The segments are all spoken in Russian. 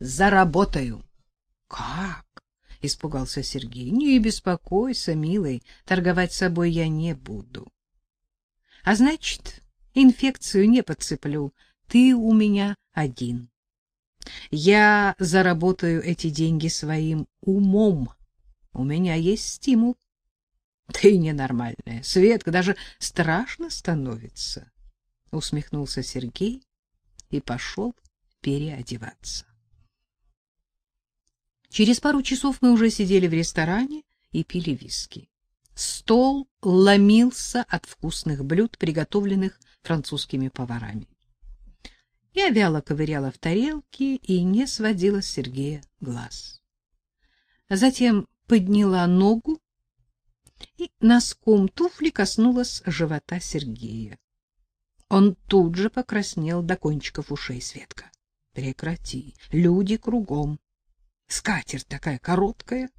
заработаю. Как? испугался Сергей. Не беспокойся, милый, торговать собой я не буду. А значит, инфекцию не подцеплю. Ты у меня один. Я заработаю эти деньги своим умом. У меня есть стимул. Ты ненормальная, Светка, даже страшно становится, усмехнулся Сергей и пошел переодеваться. Через пару часов мы уже сидели в ресторане и пили виски. Стол ломился от вкусных блюд, приготовленных французскими поварами. Я вяло ковыряла в тарелке и не сводила с Сергея глаз. Затем подняла ногу и носком туфли коснулась живота Сергея. Он тут же покраснел до кончиков ушей Светка. Прекрати, люди кругом. Скатерть такая короткая.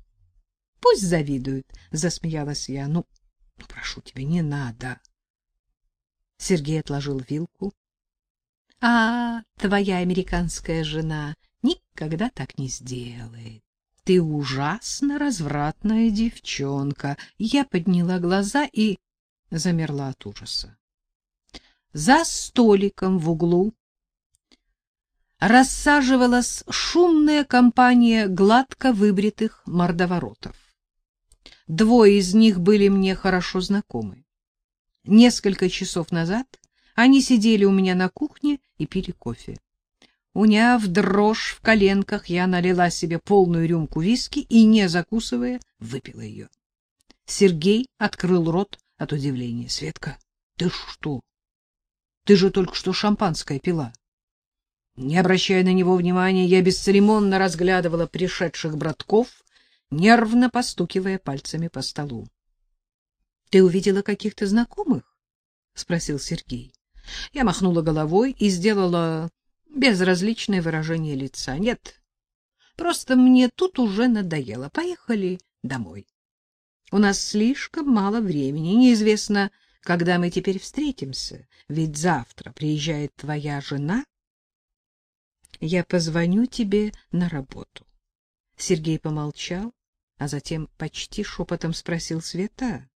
Пусть завидуют, засмеялась я. Ну, ну прошу тебя, не надо. Сергей отложил вилку. А твоя американская жена никогда так не сделает. Ты ужасно развратная девчонка. Я подняла глаза и замерла от ужаса. За столиком в углу рассаживалась шумная компания гладко выбритых мордоворотов. Двое из них были мне хорошо знакомы. Несколько часов назад они сидели у меня на кухне и пили кофе. Уняв дрожь в коленках, я налила себе полную рюмку виски и, не закусывая, выпила ее. Сергей открыл рот от удивления. — Светка, ты что? Ты же только что шампанское пила. Не обращая на него внимания, я бесцеремонно разглядывала пришедших братков, нервно постукивая пальцами по столу. — Ты увидела каких-то знакомых? — спросил Сергей. Я махнула головой и сделала безразличное выражение лица. — Нет, просто мне тут уже надоело. Поехали домой. У нас слишком мало времени, неизвестно, когда мы теперь встретимся, ведь завтра приезжает твоя жена — я позвоню тебе на работу. Сергей помолчал, а затем почти шепотом спросил Света: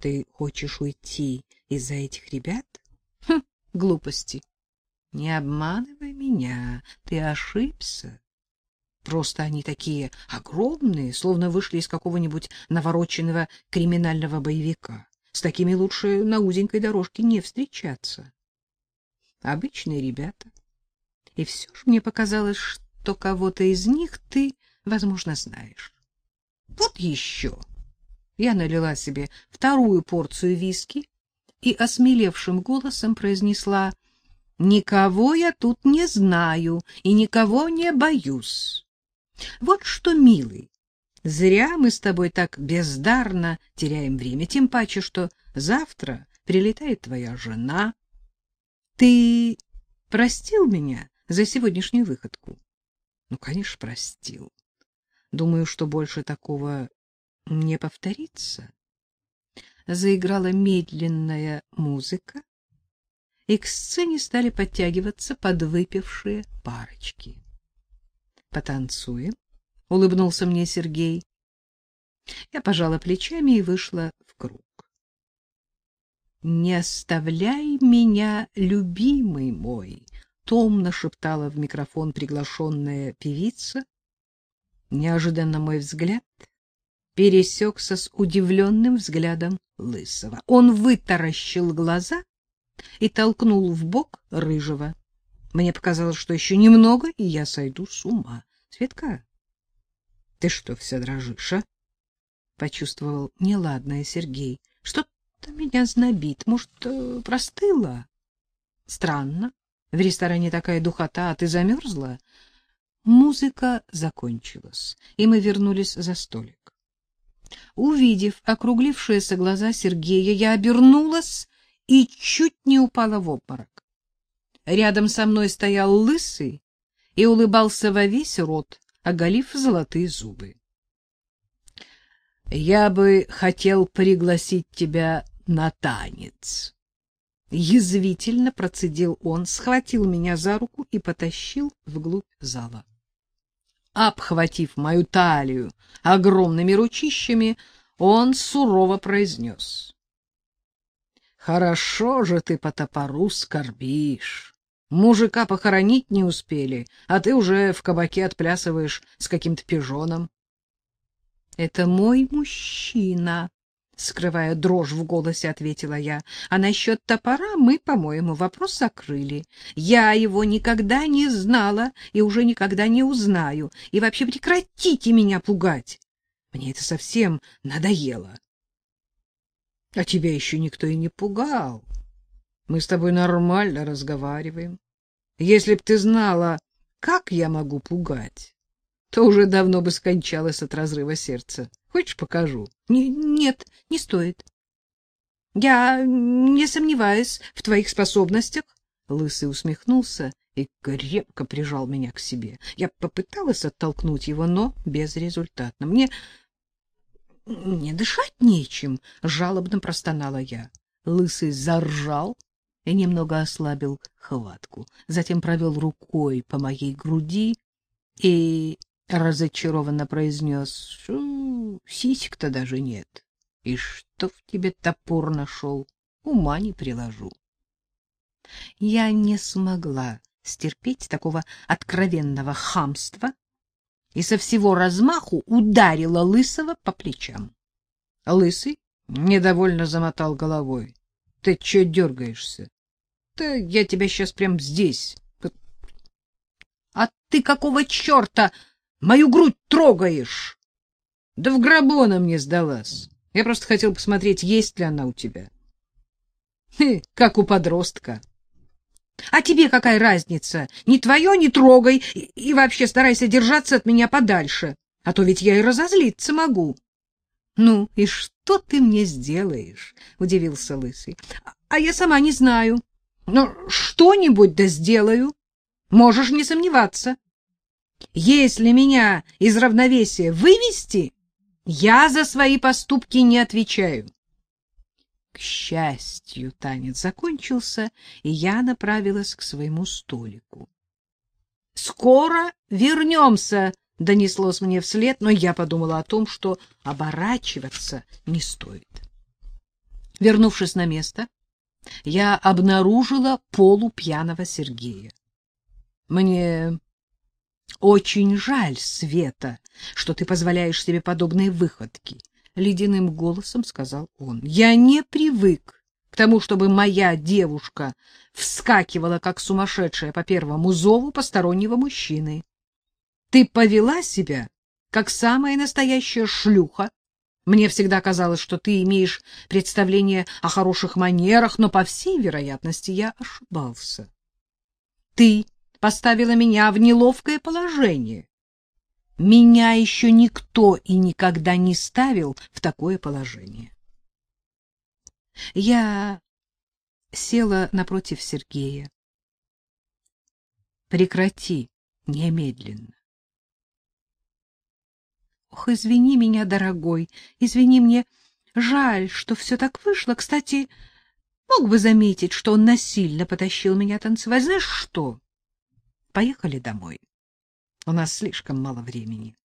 "Ты хочешь уйти из-за этих ребят?" Хм, глупости. Не обманывай меня, ты ошибся. Просто они такие огромные, словно вышли из какого-нибудь навороченного криминального боевика. С такими лучше на узенькой дорожке не встречаться. Обычные ребята, и все же мне показалось, что кого-то из них ты, возможно, знаешь. Вот еще. Я налила себе вторую порцию виски и осмелевшим голосом произнесла: "Никого я тут не знаю и никого не боюсь. Вот что, милый, зря мы с тобой так бездарно теряем время, тем паче, что завтра прилетает твоя жена. Ты простил меня за сегодняшнюю выходку. Ну, конечно, простил. Думаю, что больше такого не повторится. Заиграла медленная музыка, и к сцене стали подтягиваться подвыпившие парочки. Потанцуем, улыбнулся мне Сергей. Я пожала плечами и вышла в круг. Не оставляй меня, любимый мой, томно шептала в микрофон приглашенная певица. Неожиданно мой взгляд пересекся с удивленным взглядом Лысого. Он вытаращил глаза и толкнул в бок рыжего. Мне показалось, что еще немного, и я сойду с ума. Светка, ты что, вся дрожишь, а? Почувствовал неладное Сергей. Что-то меня знобит. Может, э, простыла? Странно. В ресторане такая духота, а ты замерзла?» Музыка закончилась, и мы вернулись за столик. Увидев округлившиеся глаза Сергея, я обернулась и чуть не упала в обморок. Рядом со мной стоял лысый и улыбался во весь рот, оголив золотые зубы. — Я бы хотел пригласить тебя на танец, Язвительно процедил он, схватил меня за руку и потащил вглубь зала. Обхватив мою талию огромными ручищами, он сурово произнес. — Хорошо же ты по топору скорбишь. Мужика похоронить не успели, а ты уже в кабаке отплясываешь с каким-то пижоном. — Это мой мужчина, — скрывая дрожь в голосе, ответила я. — А насчет топора мы, по-моему, вопрос закрыли. Я его никогда не знала и уже никогда не узнаю. И вообще прекратите меня пугать. Мне это совсем надоело. — А тебя еще никто и не пугал. Мы с тобой нормально разговариваем. Если б ты знала, как я могу пугать, то уже давно бы скончалась от разрыва сердца. Хочешь, покажу? Не, нет, не стоит. Я не сомневаюсь в твоих способностях. Лысый усмехнулся и крепко прижал меня к себе. Я попыталась оттолкнуть его, но безрезультатно. Мне не дышать нечем, жалобно простонала я. Лысый заржал и немного ослабил хватку. Затем провел рукой по моей груди и разочарованно произнес: "Сисек-то даже нет. И что в тебе топор нашел? Ума не приложу". Я не смогла стерпеть такого откровенного хамства и со всего размаху ударила лысого по плечам. Лысый недовольно замотал головой. — Ты чё дергаешься? Да я тебя сейчас прям здесь. А ты какого черта мою грудь трогаешь? Да в гробу она мне сдалась. Я просто хотел посмотреть, есть ли она у тебя. Хе, как у подростка. А тебе какая разница? Ни твое, не трогай, и, и вообще старайся держаться от меня подальше, а то ведь я и разозлиться могу. Ну, и что ты мне сделаешь? удивился лысый. А я сама не знаю. Но что-нибудь да сделаю. Можешь не сомневаться. Если меня из равновесия вывести, я за свои поступки не отвечаю. К счастью, танец закончился, и я направилась к своему столику. Скоро вернемся, донеслось мне вслед, но я подумала о том, что оборачиваться не стоит. Вернувшись на место, я обнаружила полупьяного Сергея. Мне очень жаль, Света, что ты позволяешь себе подобные выходки, ледяным голосом сказал он. Я не привык к тому, чтобы моя девушка вскакивала как сумасшедшая по первому зову постороннего мужчины. Ты повела себя как самая настоящая шлюха, мне всегда казалось, что ты имеешь представление о хороших манерах, но, по всей вероятности, я ошибался. Ты поставила меня в неловкое положение. Меня еще никто и никогда не ставил в такое положение. Я села напротив Сергея. Прекрати немедленно. Ох, извини меня, дорогой, извини мне. Жаль, что все так вышло. Кстати, мог бы заметить, что он насильно потащил меня танцевать. Знаешь что? Поехали домой. У нас слишком мало времени.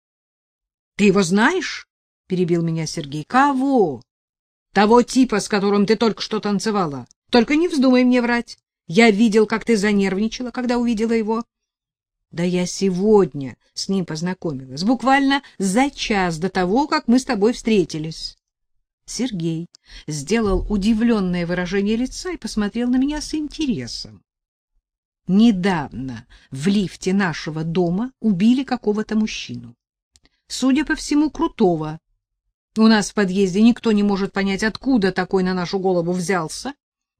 — Ты его знаешь? — перебил меня Сергей. — Кого? — Того типа, с которым ты только что танцевала. Только не вздумай мне врать. Я видел, как ты занервничала, когда увидела его. Да я сегодня с ним познакомилась, буквально за час до того, как мы с тобой встретились. Сергей сделал удивленное выражение лица и посмотрел на меня с интересом. Недавно в лифте нашего дома убили какого-то мужчину. Судя по всему, крутого. У нас в подъезде никто не может понять, откуда такой на нашу голову взялся.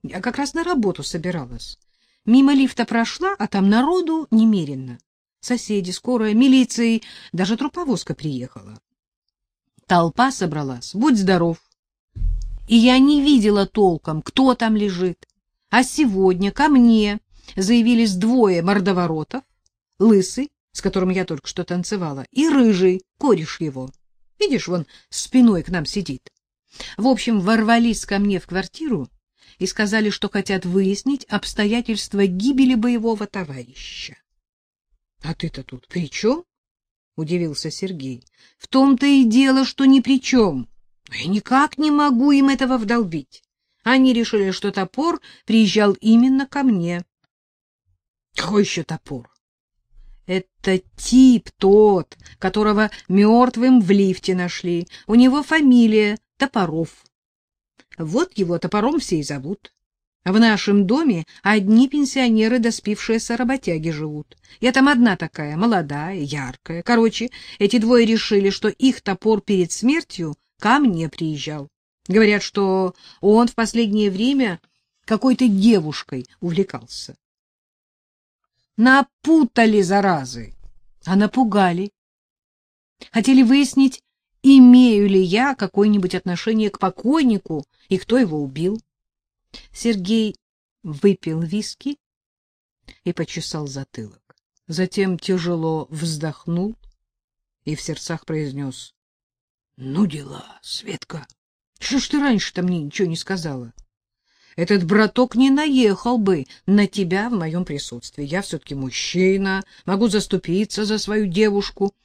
Я как раз на работу собиралась. Мимо лифта прошла, а там народу немерено. Соседи, скорая, милиция, даже труповозка приехала. Толпа собралась, будь здоров. И я не видела толком, кто там лежит. А сегодня ко мне заявились двое мордоворотов, лысый, с которым я только что танцевала, и рыжий, кореш его. Видишь, вон спиной к нам сидит. В общем, ворвались ко мне в квартиру и сказали, что хотят выяснить обстоятельства гибели боевого товарища. — А ты-то тут при чем? — удивился Сергей. — В том-то и дело, что ни при чем. Я никак не могу им этого вдолбить. Они решили, что топор приезжал именно ко мне. — Какой еще топор? — Это тип тот, которого мертвым в лифте нашли. У него фамилия Топоров. Вот его топором все и зовут. В нашем доме одни пенсионеры, доспившиеся работяги, живут. Я там одна такая, молодая, яркая. Короче, эти двое решили, что их топор перед смертью ко мне приезжал. Говорят, что он в последнее время какой-то девушкой увлекался. Напутали, заразы, а напугали. Хотели выяснить, имею ли я какое-нибудь отношение к покойнику и кто его убил. Сергей выпил виски и почесал затылок. Затем тяжело вздохнул и в сердцах произнес. — Ну дела, Светка, что ж ты раньше-то мне ничего не сказала? Этот браток не наехал бы на тебя в моем присутствии. Я все-таки мужчина, могу заступиться за свою девушку.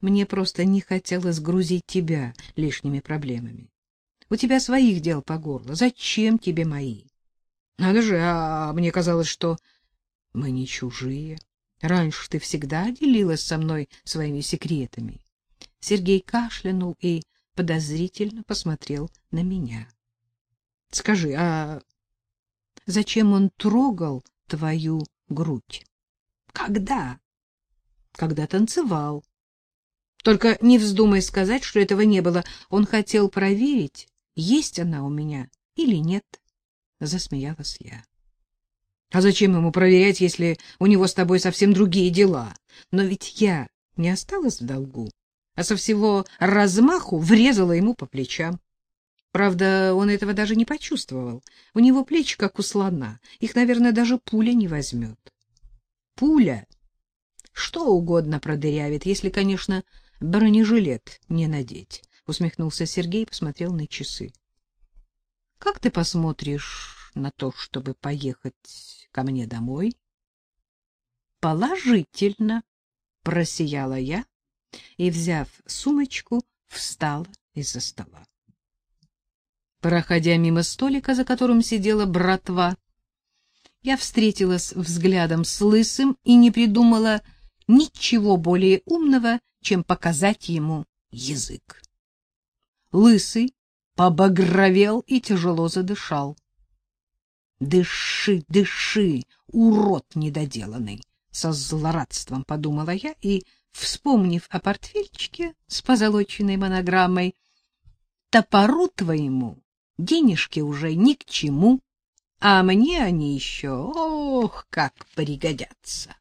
Мне просто не хотелось грузить тебя лишними проблемами. У тебя своих дел по горло. Зачем тебе мои? Надо же, а мне казалось, что мы не чужие. Раньше ты всегда делилась со мной своими секретами. Сергей кашлянул и подозрительно посмотрел на меня. Скажи, а зачем он трогал твою грудь? Когда? Когда танцевал. Только не вздумай сказать, что этого не было. Он хотел проверить, есть она у меня или нет, засмеялась я. А зачем ему проверять, если у него с тобой совсем другие дела? Но ведь я не осталась в долгу, а со всего размаху врезала ему по плечам. Правда, он этого даже не почувствовал. У него плечи как у слона. Их, наверное, даже пуля не возьмет. Пуля что угодно продырявит, если, конечно, бронежилет не надеть усмехнулся Сергей и посмотрел на часы. Как ты посмотришь на то, чтобы поехать ко мне домой? Положительно, просияла я и, взяв сумочку, встала из-за стола. Проходя мимо столика, за которым сидела братва, я встретилась взглядом с лысым и не придумала ничего более умного, чем показать ему язык. Лысый побагровел и тяжело задышал. «Дыши, дыши, урод недоделанный!» — со злорадством подумала я и, вспомнив о портфельчике с позолоченной монограммой, «Топору твоему денежки уже ни к чему, а мне они еще, ох, как пригодятся!»